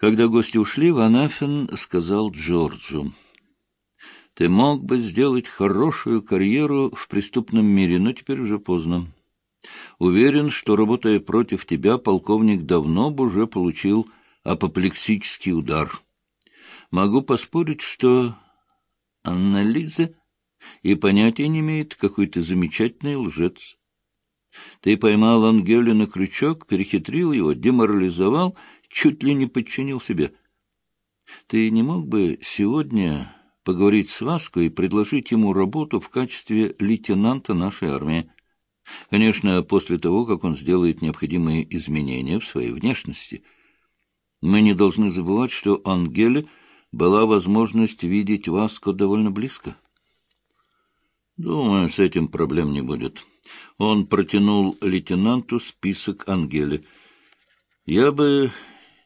Когда гости ушли, Ванафин сказал Джорджу, «Ты мог бы сделать хорошую карьеру в преступном мире, но теперь уже поздно. Уверен, что, работая против тебя, полковник давно бы уже получил апоплексический удар. Могу поспорить, что Анна Лиза и понятия не имеет, какой ты замечательный лжец. Ты поймал Ангелю на крючок, перехитрил его, деморализовал, чуть ли не подчинил себе. Ты не мог бы сегодня поговорить с Васко и предложить ему работу в качестве лейтенанта нашей армии? Конечно, после того, как он сделает необходимые изменения в своей внешности. Мы не должны забывать, что Ангеле была возможность видеть Васко довольно близко. Думаю, с этим проблем не будет. Он протянул лейтенанту список Ангеле. Я бы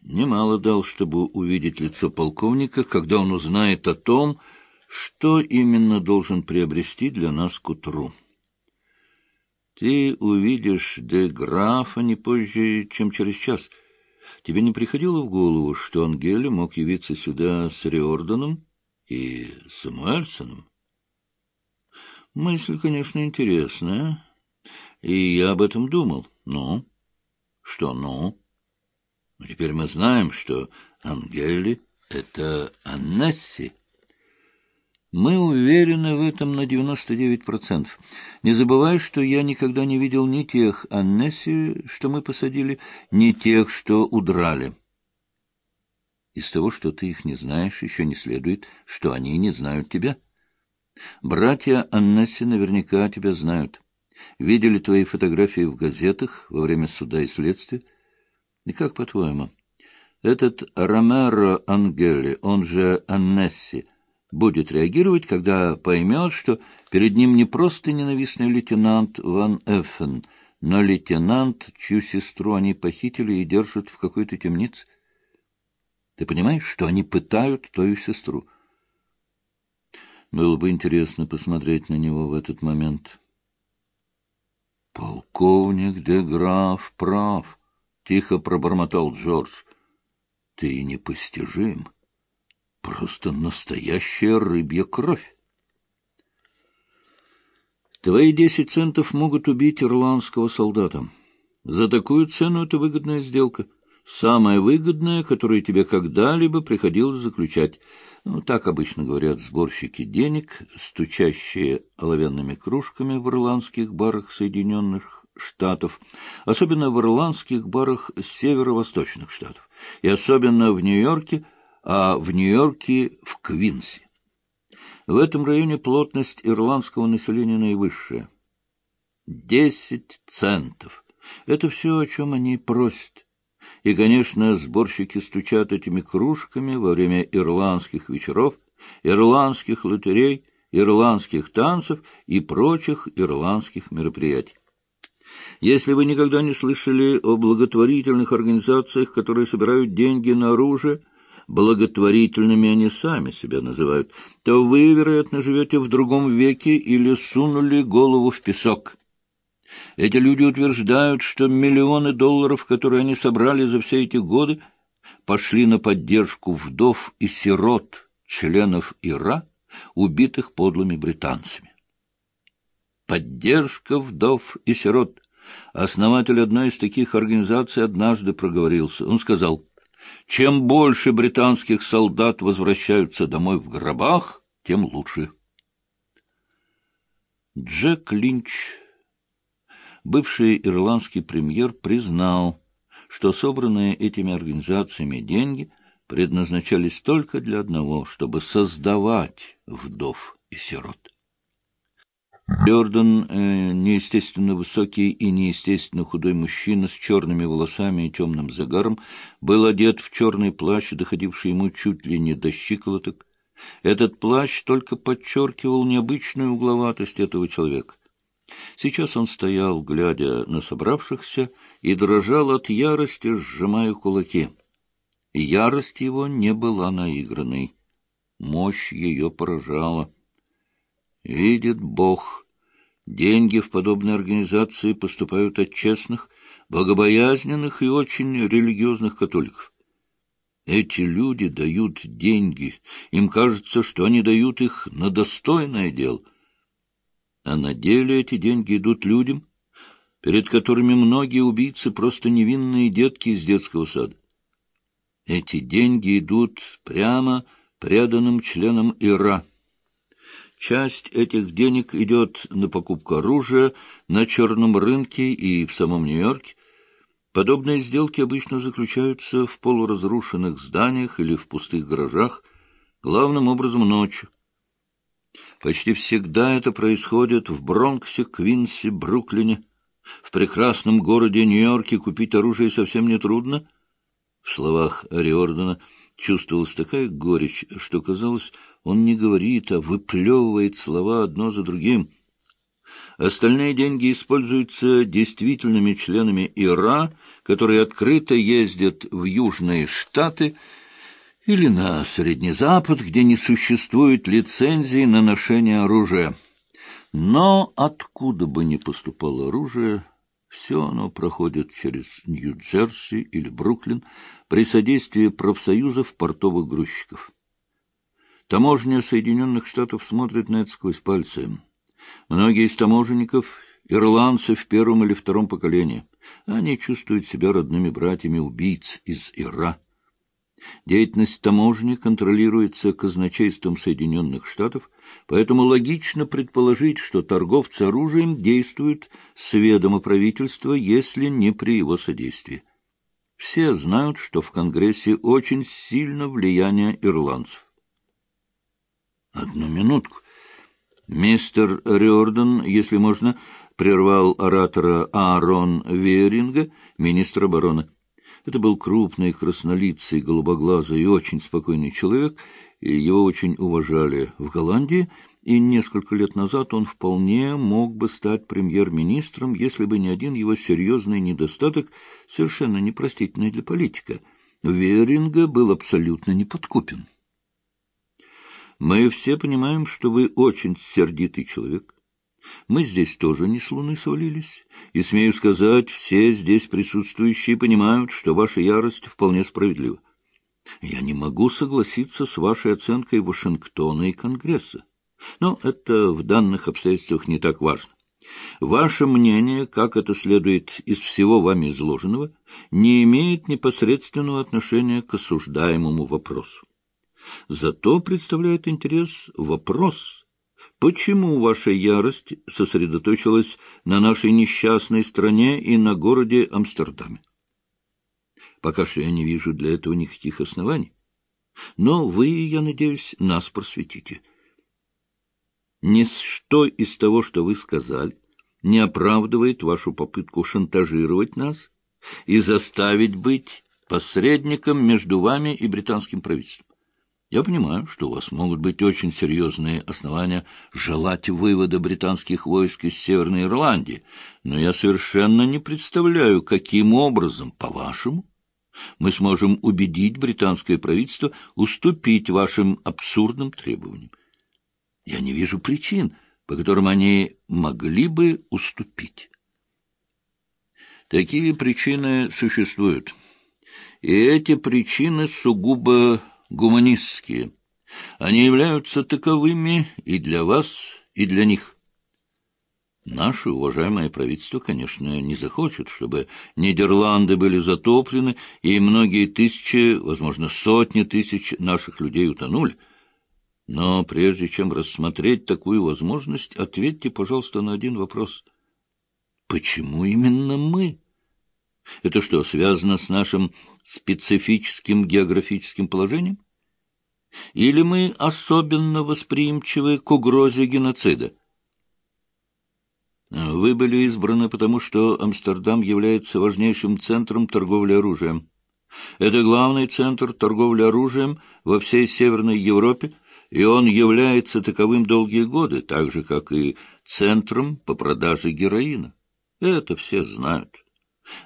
немало дал, чтобы увидеть лицо полковника, когда он узнает о том, что именно должен приобрести для нас к утру. Ты увидишь де графа не позже, чем через час. Тебе не приходило в голову, что Ангеле мог явиться сюда с Риорданом и Самуэльсоном? Мысль, конечно, интересная, и я об этом думал. Ну? Что «ну»? Теперь мы знаем, что Ангели — это Аннесси. Мы уверены в этом на 99%. Не забывай, что я никогда не видел ни тех Аннесси, что мы посадили, ни тех, что удрали. Из того, что ты их не знаешь, еще не следует, что они не знают тебя. Братья Аннесси наверняка тебя знают. Видели твои фотографии в газетах во время суда и следствия. И как по-твоему, этот Ромеро Ангели, он же Аннесси, будет реагировать, когда поймет, что перед ним не просто ненавистный лейтенант Ван Эффен, но лейтенант, чью сестру они похитили и держат в какой-то темнице? Ты понимаешь, что они пытают твою сестру? Было бы интересно посмотреть на него в этот момент. Полковник де Граф прав, — тихо пробормотал Джордж. Ты непостижим. Просто настоящая рыбья кровь. Твои десять центов могут убить ирландского солдата. За такую цену это выгодная сделка. Самая выгодная, которую тебе когда-либо приходилось заключать. Ну, так обычно говорят сборщики денег, стучащие оловянными кружками в ирландских барах Соединенных Штатов, особенно в ирландских барах северо-восточных штатов, и особенно в Нью-Йорке, а в Нью-Йорке в Квинсе. В этом районе плотность ирландского населения наивысшая. Десять центов. Это все, о чем они просят. И, конечно, сборщики стучат этими кружками во время ирландских вечеров, ирландских лотерей, ирландских танцев и прочих ирландских мероприятий. Если вы никогда не слышали о благотворительных организациях, которые собирают деньги на оружие, благотворительными они сами себя называют, то вы, вероятно, живете в другом веке или сунули голову в песок. Эти люди утверждают, что миллионы долларов, которые они собрали за все эти годы, пошли на поддержку вдов и сирот, членов ИРА, убитых подлыми британцами. Поддержка вдов и сирот. Основатель одной из таких организаций однажды проговорился. Он сказал, чем больше британских солдат возвращаются домой в гробах, тем лучше. Джек Линч бывший ирландский премьер признал, что собранные этими организациями деньги предназначались только для одного, чтобы создавать вдов и сирот. Бёрден, э, неестественно высокий и неестественно худой мужчина с черными волосами и темным загаром, был одет в черный плащ, доходивший ему чуть ли не до щиколоток. Этот плащ только подчеркивал необычную угловатость этого человека. Сейчас он стоял, глядя на собравшихся, и дрожал от ярости, сжимая кулаки. Ярость его не была наигранной. Мощь ее поражала. Видит Бог, деньги в подобной организации поступают от честных, богобоязненных и очень религиозных католиков. Эти люди дают деньги. Им кажется, что они дают их на достойное дело. А на деле эти деньги идут людям, перед которыми многие убийцы просто невинные детки из детского сада. Эти деньги идут прямо преданным членам ИРА. Часть этих денег идет на покупку оружия на черном рынке и в самом Нью-Йорке. Подобные сделки обычно заключаются в полуразрушенных зданиях или в пустых гаражах, главным образом ночью. Почти всегда это происходит в Бронксе, Квинсе, Бруклине. В прекрасном городе Нью-Йорке купить оружие совсем нетрудно. В словах Риордана чувствовалась такая горечь, что, казалось, он не говорит, а выплевывает слова одно за другим. Остальные деньги используются действительными членами ИРА, которые открыто ездят в Южные Штаты или на Средний Запад, где не существует лицензии на ношение оружия. Но откуда бы ни поступало оружие, все оно проходит через Нью-Джерси или Бруклин при содействии профсоюзов портовых грузчиков. Таможня Соединенных Штатов смотрит на это сквозь пальцы. Многие из таможенников — ирландцы в первом или втором поколении. Они чувствуют себя родными братьями убийц из Ира. Деятельность таможни контролируется казначейством Соединенных Штатов, поэтому логично предположить, что торговцы оружием действуют с ведома правительства, если не при его содействии. Все знают, что в Конгрессе очень сильно влияние ирландцев. Одну минутку. Мистер Риордан, если можно, прервал оратора Аарон Веринга, министра обороны. Это был крупный, краснолицый, голубоглазый и очень спокойный человек, и его очень уважали в Голландии, и несколько лет назад он вполне мог бы стать премьер-министром, если бы не один его серьезный недостаток, совершенно непростительный для политика. Веринга был абсолютно неподкупен. Мы все понимаем, что вы очень сердитый человек. Мы здесь тоже не с луны свалились, и, смею сказать, все здесь присутствующие понимают, что ваша ярость вполне справедлива. Я не могу согласиться с вашей оценкой Вашингтона и Конгресса. Но это в данных обстоятельствах не так важно. Ваше мнение, как это следует из всего вами изложенного, не имеет непосредственного отношения к осуждаемому вопросу. Зато представляет интерес вопрос, почему ваша ярость сосредоточилась на нашей несчастной стране и на городе Амстердаме. Пока что я не вижу для этого никаких оснований. Но вы, я надеюсь, нас просветите. Ничто из того, что вы сказали, не оправдывает вашу попытку шантажировать нас и заставить быть посредником между вами и британским правительством. Я понимаю, что у вас могут быть очень серьезные основания желать вывода британских войск из Северной Ирландии, но я совершенно не представляю, каким образом, по-вашему, мы сможем убедить британское правительство уступить вашим абсурдным требованиям. Я не вижу причин, по которым они могли бы уступить. Такие причины существуют, и эти причины сугубо гуманистские. Они являются таковыми и для вас, и для них. Наше уважаемое правительство, конечно, не захочет, чтобы Нидерланды были затоплены, и многие тысячи, возможно, сотни тысяч наших людей утонули. Но прежде чем рассмотреть такую возможность, ответьте, пожалуйста, на один вопрос. Почему именно мы? Это что, связано с нашим специфическим географическим положением? Или мы особенно восприимчивы к угрозе геноцида? Вы были избраны потому, что Амстердам является важнейшим центром торговли оружием. Это главный центр торговли оружием во всей Северной Европе, и он является таковым долгие годы, так же, как и центром по продаже героина. Это все знают.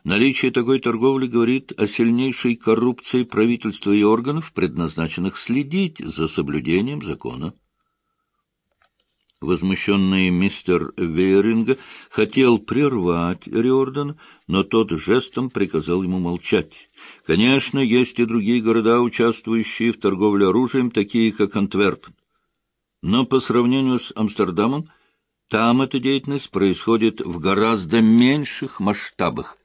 Наличие такой торговли говорит о сильнейшей коррупции правительства и органов, предназначенных следить за соблюдением закона. Возмущенный мистер Вейринга хотел прервать Риордана, но тот жестом приказал ему молчать. Конечно, есть и другие города, участвующие в торговле оружием, такие как Антверпен. Но по сравнению с Амстердамом, там эта деятельность происходит в гораздо меньших масштабах.